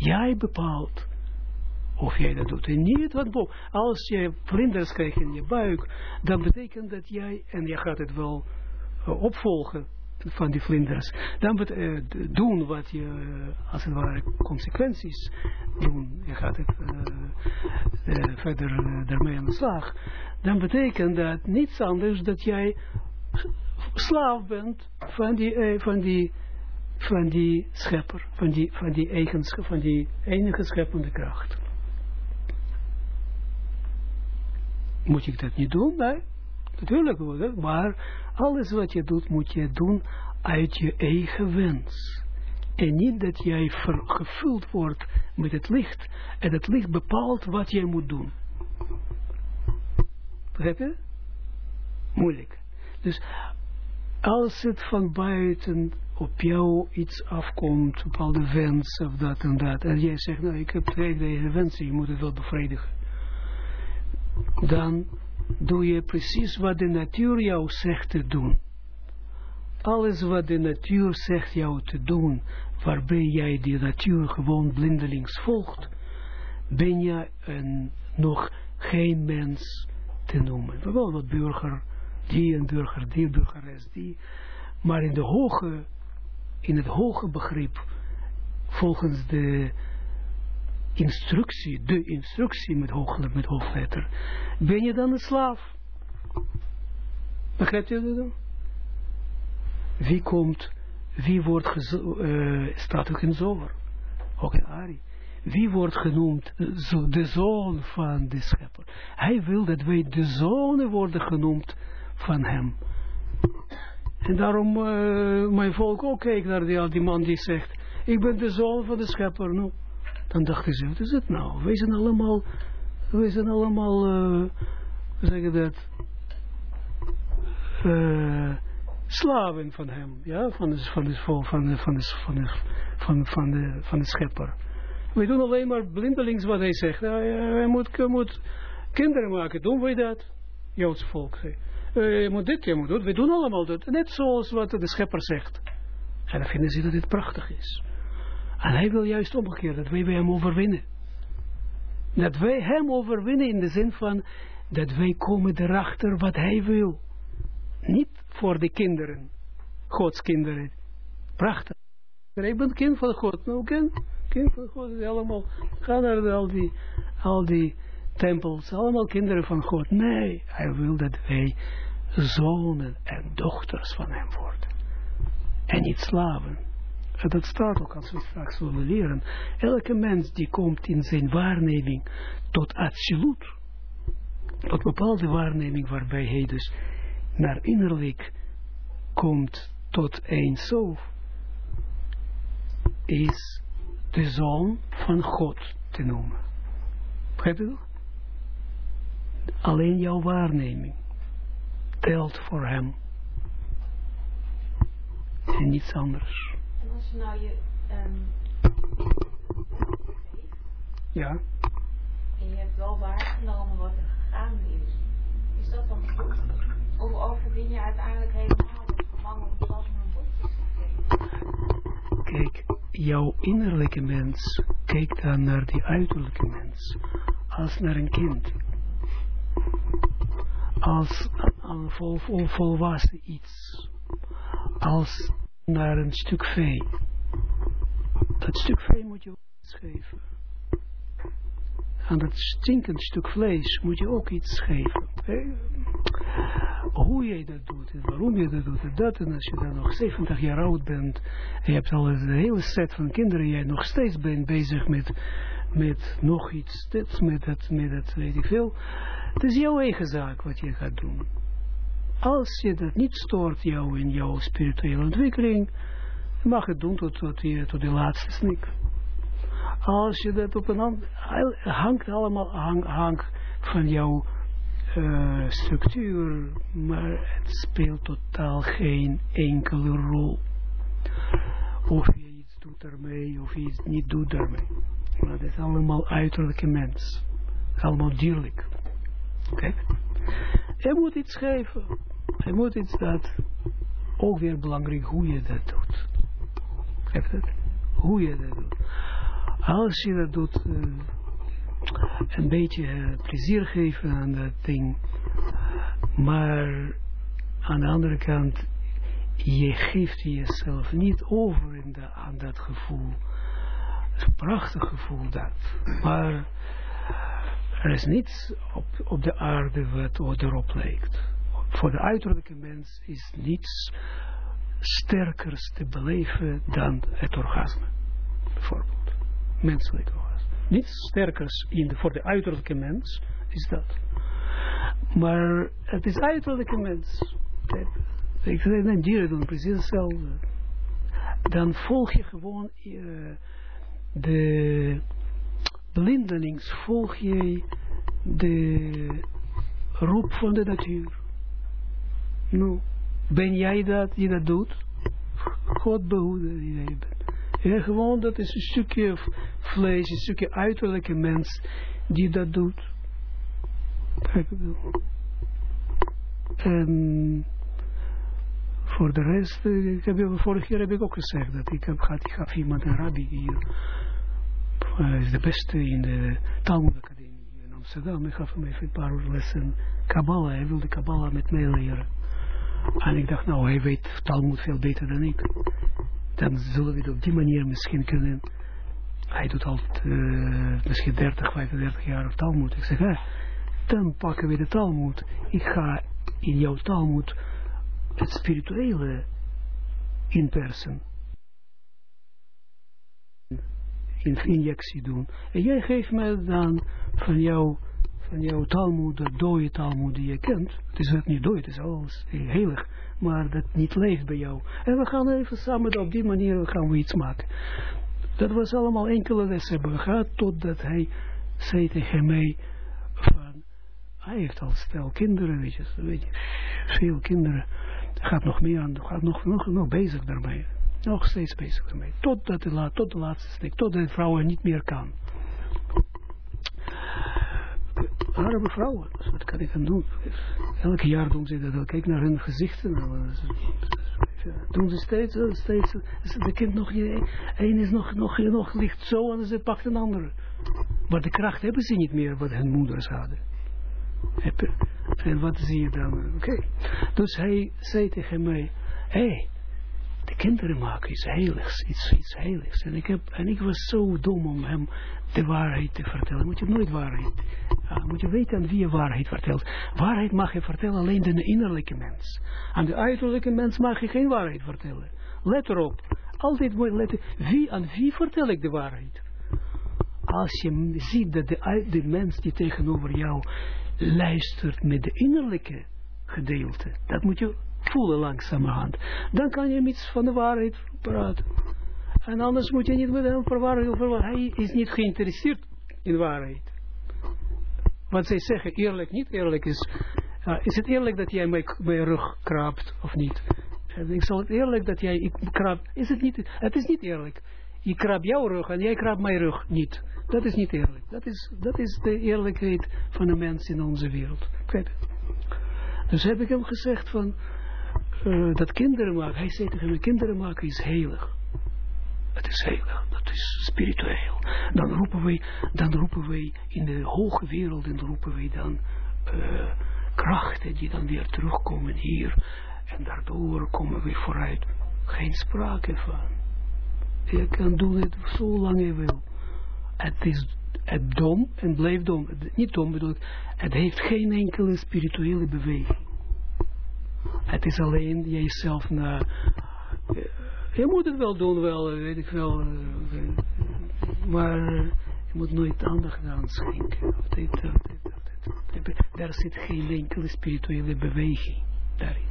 Jij bepaalt of jij dat doet. En niet wat Als je vlinders krijgt in je buik, dan betekent dat jij, en je gaat het wel uh, opvolgen van die vlinders, dan uh, doen wat je, uh, als het ware, consequenties doen. Je gaat het verder daarmee aan de slag. Dan betekent dat niets anders dat jij slaaf bent van die, van die van die schepper, van die, van die eigenschap, van die enige scheppende kracht. Moet ik dat niet doen? Nee, natuurlijk maar alles wat je doet, moet je doen uit je eigen wens. En niet dat jij gevuld wordt met het licht, en het licht bepaalt wat jij moet doen. Begrijp je? Moeilijk. Dus als het van buiten op jou iets afkomt, bepaalde wens of dat en dat, en jij zegt, nou ik heb twee wensen, je moet het wel bevredigen. Dan doe je precies wat de natuur jou zegt te doen. alles wat de natuur zegt jou te doen, waarbij jij die natuur gewoon blindelings volgt, ben je een, nog geen mens te noemen. Wel wat burger, die en burger, die burgeres, die. Maar in de hoge, in het hoge begrip, volgens de instructie, de instructie met, hoofdletter, ben je dan een slaaf. Begrijpt u dat? Wie komt, wie wordt, uh, staat ook in Zoger, ook Ari. Wie wordt genoemd zo, de zoon van de schepper? Hij wil dat wij de zonen worden genoemd van hem. En daarom, uh, mijn volk ook keek naar die, die man die zegt, ik ben de zoon van de schepper. Nou, dan dachten ze, wat is het nou? Wij zijn allemaal, wij zijn allemaal, uh, hoe zeg dat, uh, slaven van hem, ja, van de, van de, van van van van de, van, de, schepper. Wij doen alleen maar blindelings wat hij zegt. Hij moet, moet kinderen maken, doen wij dat? Joods volk. Uh, je moet dit, je moet dat. We doen allemaal dat. Net zoals wat de schepper zegt. En dan vinden ze dat dit prachtig is. En hij wil juist omgekeerd, dat wij hem overwinnen. Dat wij hem overwinnen in de zin van, dat wij komen erachter wat hij wil. Niet voor de kinderen, Gods kinderen. Prachtig. Ik ben kind van God. Nou, kind, kind van God. Allemaal, ga naar al die, al die tempels. Allemaal kinderen van God. Nee, hij wil dat wij zonen en dochters van hem worden. En niet slaven. En dat staat ook als we straks zullen leren. Elke mens die komt in zijn waarneming tot absoluut. Tot bepaalde waarneming waarbij hij dus naar innerlijk komt tot een zelf is de zoon van God te noemen. Begrijp dat? Alleen jouw waarneming telt voor hem. En niets anders. En als je nou je um, ja. en je hebt wel waargenomen wat er gegaan is, is dat dan goed? Of overwin je uiteindelijk helemaal het verlangen om zelfs een botjes te geven? Kijk, jouw innerlijke mens kijkt dan naar die uiterlijke mens als naar een kind. Als een vol, vol, volwassen iets. Als naar een stuk vee. Dat stuk vee moet je ook iets geven. Aan dat stinkend stuk vlees moet je ook iets geven. Hoe jij dat doet en waarom je dat doet en dat. En als je dan nog 70 jaar oud bent en je hebt al een hele set van kinderen en jij nog steeds bent bezig met, met nog iets, dit, met dat, met dat, weet ik veel. Het is jouw eigen zaak wat je gaat doen. Als je dat niet stoort jou in jouw spirituele ontwikkeling, mag het doen tot, tot, die, tot de laatste snik. Als je dat op een ander, hangt allemaal hang, hang van jouw uh, structuur, maar het speelt totaal geen enkele rol. Of je iets doet daarmee, of je iets niet doet daarmee. Maar dat is allemaal uiterlijke mens. Allemaal dierlijk. Kijk. Je moet iets geven. Je moet iets dat, ook weer belangrijk hoe je dat doet. Kijk dat? Hoe je dat doet. Als je dat doet, uh, een beetje plezier geven aan dat ding. Maar aan de andere kant, je geeft jezelf niet over in de, aan dat gevoel. Prachtig gevoel dat. Maar er is niets op, op de aarde wat erop lijkt. Voor de uiterlijke mens is niets sterkers te beleven dan het orgasme. Bijvoorbeeld. Menselijk orgasme. Niets sterkers in voor de uiterlijke mens is dat. Maar het is uiterlijke mens. Ik zeg, dieren doen precies hetzelfde. Dan volg je gewoon uh, de blindelings, volg je de roep van de natuur. Nou, ben jij dat die dat doet? God behoede jij bent. Ja, gewoon dat is een stukje vlees, een stukje uiterlijke mens die dat doet. En voor de rest, uh, ik heb, vorig jaar heb ik ook gezegd dat ik heb gehad, ik gaf iemand een rabbi hier. Hij is de beste in de Talmud Academie hier in Amsterdam. Ik gaf hem even een paar lessen Kabbalah. Hij wilde Kabbalah met mij leren. En ik dacht, nou, hij weet Talmud veel beter dan ik. Dan zullen we het op die manier misschien kunnen. Hij doet al uh, misschien 30, 35 jaar op Talmud. Ik zeg, ja, dan pakken we de Talmud. Ik ga in jouw Talmud het spirituele inpersen. In injectie doen. En jij geeft mij dan van jou van jouw Talmud, de dode Talmud die je kent. Het is ook niet dood, het is alles heilig, maar dat niet leeft bij jou. En we gaan even samen op die manier gaan we iets maken. Dat was allemaal enkele lessen hebben gehad, totdat hij zei tegen mij van, hij heeft al stel kinderen, weet je, weet je veel kinderen. Gaat nog meer aan, gaat nog, nog, nog bezig daarmee. Nog steeds bezig daarmee. Totdat de, la, tot de laatste stuk, totdat de vrouw er niet meer kan arme vrouwen. Dus wat kan ik dan doen? Elke jaar doen ze dat. Kijk naar hun gezichten. Nou, doen ze steeds, steeds. De kind nog, één is nog, nog, nog ligt zo en ze pakt een andere. Maar de kracht hebben ze niet meer wat hun moeders hadden. En wat zie je dan? Oké. Dus hij zei tegen mij, hé, hey, de kinderen maken iets heiligs, iets, iets heiligs. En ik, heb, en ik was zo dom om hem de waarheid te vertellen. Moet je nooit waarheid, moet je weten aan wie je waarheid vertelt. Waarheid mag je vertellen alleen de innerlijke mens. Aan de uiterlijke mens mag je geen waarheid vertellen. Let erop. Altijd moet letten, wie, aan wie vertel ik de waarheid? Als je ziet dat de, de mens die tegenover jou luistert met de innerlijke gedeelte, dat moet je voelen langzamerhand. Dan kan je iets van de waarheid praten. En anders moet je niet met hem verwarren. Hij is niet geïnteresseerd in waarheid. Wat zij zeggen, eerlijk, niet eerlijk is. Is het eerlijk dat jij mijn, mijn rug kraapt of niet? Ik zal het eerlijk dat jij ik kraap. Is het niet? Het is niet eerlijk. Ik krab jouw rug en jij kraapt mijn rug niet. Dat is niet eerlijk. Dat is, dat is de eerlijkheid van de mens in onze wereld. Dus heb ik hem gezegd van uh, dat kinderen maken. Hij zei tegen me, kinderen maken is heilig. Het is heilig, dat is spiritueel. Dan roepen wij, dan roepen wij in de hoge wereld, dan roepen wij dan uh, krachten die dan weer terugkomen hier. En daardoor komen we vooruit. Geen sprake van. Je kan doen het zo lang je wil. Het is het dom en blijft dom. Niet dom bedoel ik. Het heeft geen enkele spirituele beweging. Het is alleen jezelf naar... Je moet het wel doen, wel, weet ik wel. Maar je moet nooit aandacht aan schenken. Daar zit geen enkele spirituele beweging daarin.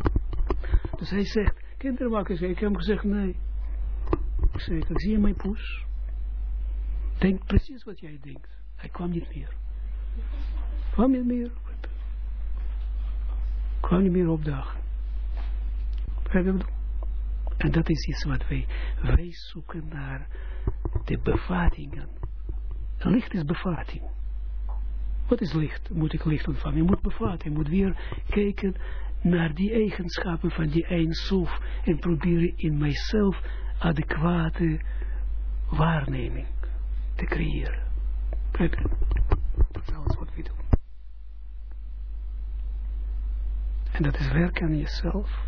Dus hij zegt, kinderen maken Ik heb hem gezegd, nee. Ik zie je mijn poes. Denk precies wat jij denkt. Hij kwam niet meer. Kwam niet meer. Kwam niet meer opdagen. En dat is iets wat wij, wij zoeken naar de bevatingen. Licht is bevatting. Wat is licht? Moet ik licht ontvangen? Je moet bevatten. Je moet weer kijken naar die eigenschappen van die eindsof en proberen in mijzelf adequate waarneming te creëren. Dat is alles wat we doen. En dat is werken aan jezelf.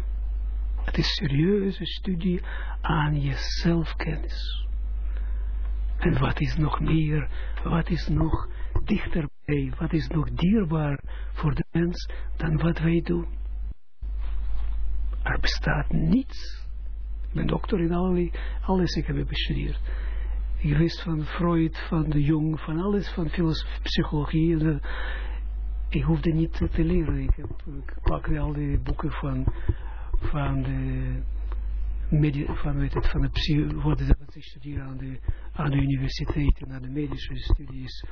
Het is serieuze studie aan je zelfkennis. En wat is nog meer, wat is nog dichterbij, wat is nog dierbaar voor de mens dan wat wij doen. Er bestaat niets. Ik ben dokter in allerlei, alles ik heb bestudeerd. Ik wist van Freud, van de Jong, van alles, van filosofie, psychologie. ik hoefde niet te leren. Ik, heb, ik pakte al die boeken van van de van, weet het, van de wat is dat studeren aan de, aan de universiteiten, aan de medische studies.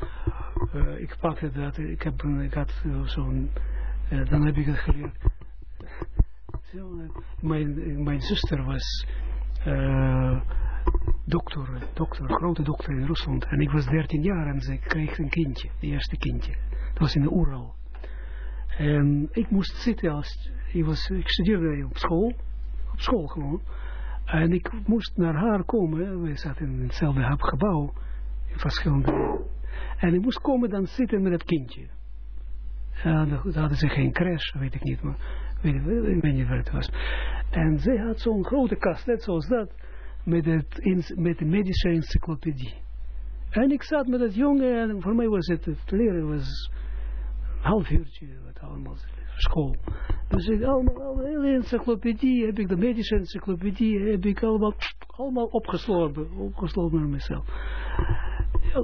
Uh, ik pakte dat, ik, heb, ik had zo'n, uh, dan heb ik het geleerd. Uh, mijn, mijn zuster was dokter, dokter, grote dokter in Rusland. En ik was 13 jaar en ze kreeg een kindje, het eerste kindje. Dat was in de Oeral. En ik moest zitten als ik, was, studeerde op school, op school gewoon. En ik moest naar haar komen, we zaten in hetzelfde gebouw, in verschillende. En ik moest komen dan zitten met het kindje. Ja, dan hadden ze geen crash, weet ik niet, maar ik weet niet waar het was. En zij had zo'n grote kast, net zoals dat, met, het, met de medische encyclopedie. En ik zat met dat jongen en voor mij was het, het leren was een half uurtje, wat allemaal school. Dus ik allemaal, al de hele encyclopedie heb ik, de medische encyclopedie heb ik allemaal, allemaal opgesloten, opgesloten naar mezelf.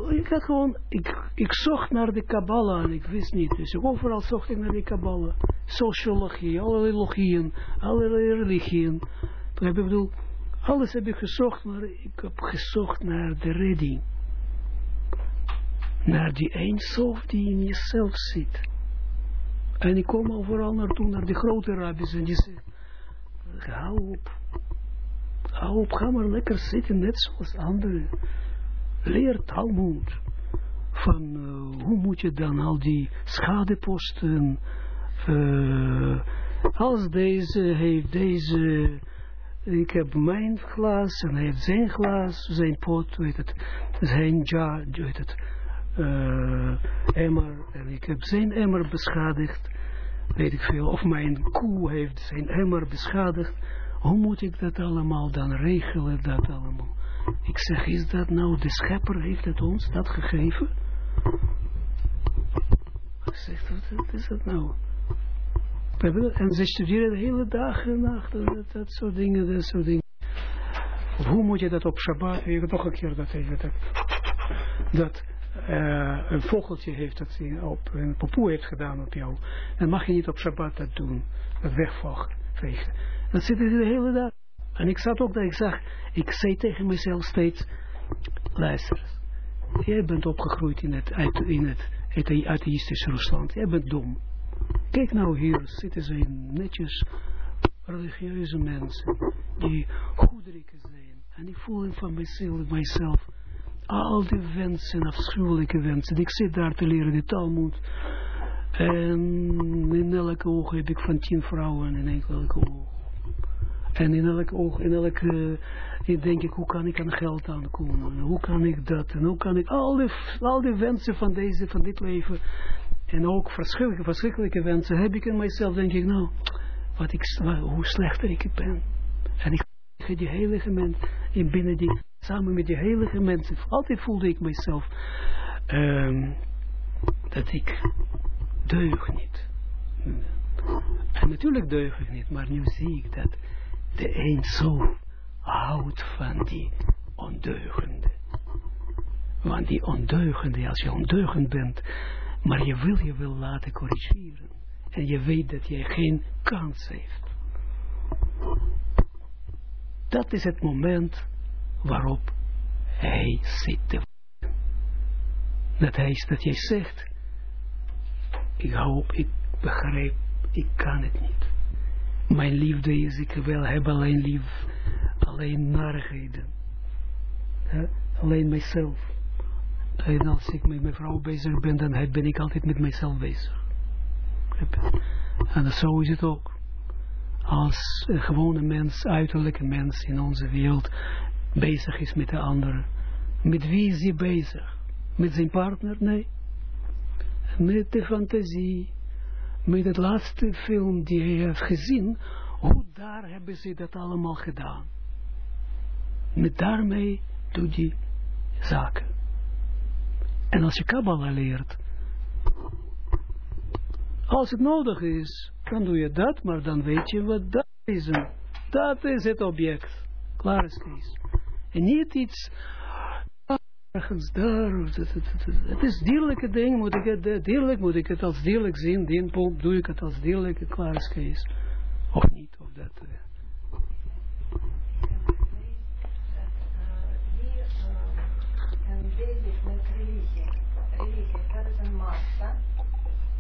Ik had gewoon, ik, ik zocht naar de Kabbalah en ik wist niet. Dus overal zocht ik naar de Kabbalah. Sociologie, allerlei logieën, allerlei religieën. Begrijp je? Ik bedoel, alles heb ik gezocht, maar ik heb gezocht naar de redding. Naar die eindsof die in jezelf zit. En ik kom overal naartoe, naar de grote rabbis en die zeggen, hou op. Hou op, ga maar lekker zitten, net zoals anderen. Leer Talmud. Van eh, hoe moet je dan al die schadeposten, eh, als deze heeft deze, ik heb mijn glas en hij heeft zijn glas, zijn pot, weet het, zijn jar, weet het, eh, emmer, en ik heb zijn emmer beschadigd, weet ik veel, of mijn koe heeft zijn emmer beschadigd, hoe moet ik dat allemaal dan regelen, dat allemaal? Ik zeg, is dat nou, de schepper heeft het ons dat gegeven? Ik wat, is dat nou? En ze studeren de hele dag en nacht, dat, dat soort dingen, dat soort dingen. Hoe moet je dat op Shabbat, ik nog een keer dat even, dat, dat eh, een vogeltje heeft dat op een popoe heeft gedaan op jou, dan mag je niet op Shabbat dat doen, dat wegvegen. Dat zit er de hele dag. En ik zat ook dat ik zag, ik zei tegen mezelf steeds, luister, jij bent opgegroeid in het, in het, het atheïstische Rusland, jij bent dom. Kijk nou hier, zitten ze netjes religieuze mensen, die goederiken zijn. En ik voel van mezelf, mijzelf al die wensen, afschuwelijke wensen. Ik zit daar te leren de Talmud. En in elke oog heb ik van tien vrouwen in elke oog. En in elk oog, in elke, uh, denk ik, hoe kan ik aan geld aankomen? En hoe kan ik dat? En hoe kan ik al die, al die wensen van, deze, van dit leven, en ook verschrikkelijke, verschrikkelijke wensen, heb ik in mijzelf, denk ik, nou, wat ik, hoe slechter ik ben. En ik die heilige mensen, in binnen die, samen met die heilige mensen, altijd voelde ik mijzelf, um, dat ik deug niet. En natuurlijk deug ik niet, maar nu zie ik dat de zo houdt van die ondeugende. Want die ondeugende, als je ondeugend bent, maar je wil je wil laten corrigeren. En je weet dat je geen kans heeft. Dat is het moment waarop hij zit te Dat hij dat jij zegt, ik hou op, ik begrijp, ik kan het niet. Mijn liefde is, ik wil heb alleen lief, alleen narigheden. He? Alleen mijzelf. En als ik met mijn vrouw bezig ben, dan ben ik altijd met mijzelf bezig. En zo is het ook. Als een gewone mens, uiterlijke mens in onze wereld, bezig is met de andere. Met wie is hij bezig? Met zijn partner? Nee. Met de fantasie. Met het laatste film die hij heeft gezien. Hoe daar hebben ze dat allemaal gedaan. Met daarmee doet hij zaken. En als je Kabbalah leert, als het nodig is, dan doe je dat, maar dan weet je wat dat is. Dat is het object. Klaar is Kees. En niet iets ergens daar. Het is dierlijke ding, moet ik het dierlijk, moet ik het als dierlijk zien, die pomp, doe ik het als dierlijk, klaar is. Of niet, of dat.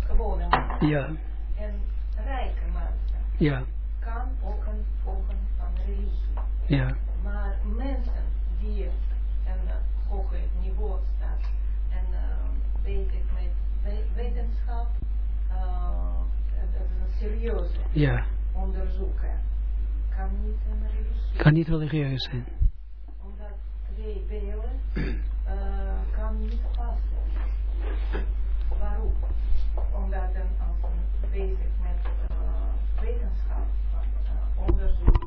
gewone mensen. Ja. En rijke mensen. Ja. Kan ook een volgen van religie. Ja. Maar mensen die een hoger niveau staan en uh, bezig met we wetenschap, uh, dat is een serieuze Ja. onderzoeken, kan niet een religie. Kan niet religieus zijn. Omdat twee beelden uh, kan niet passen. Waarom? Omdat een, als een bezig met uh, wetenschap, uh, onderzoek,